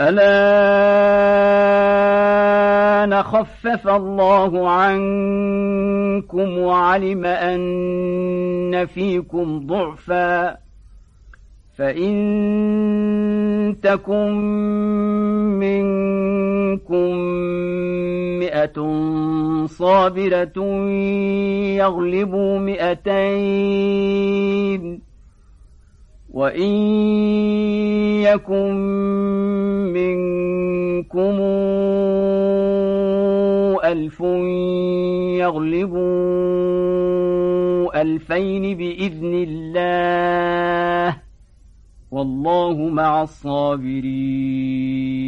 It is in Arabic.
الآن خفف الله عنكم وعلم أن فيكم ضعفا فإن تكن منكم مئة صابرة يغلبوا مئتين وإن يكن منكم ألف يغلبوا ألفين بإذن الله والله مع الصابرين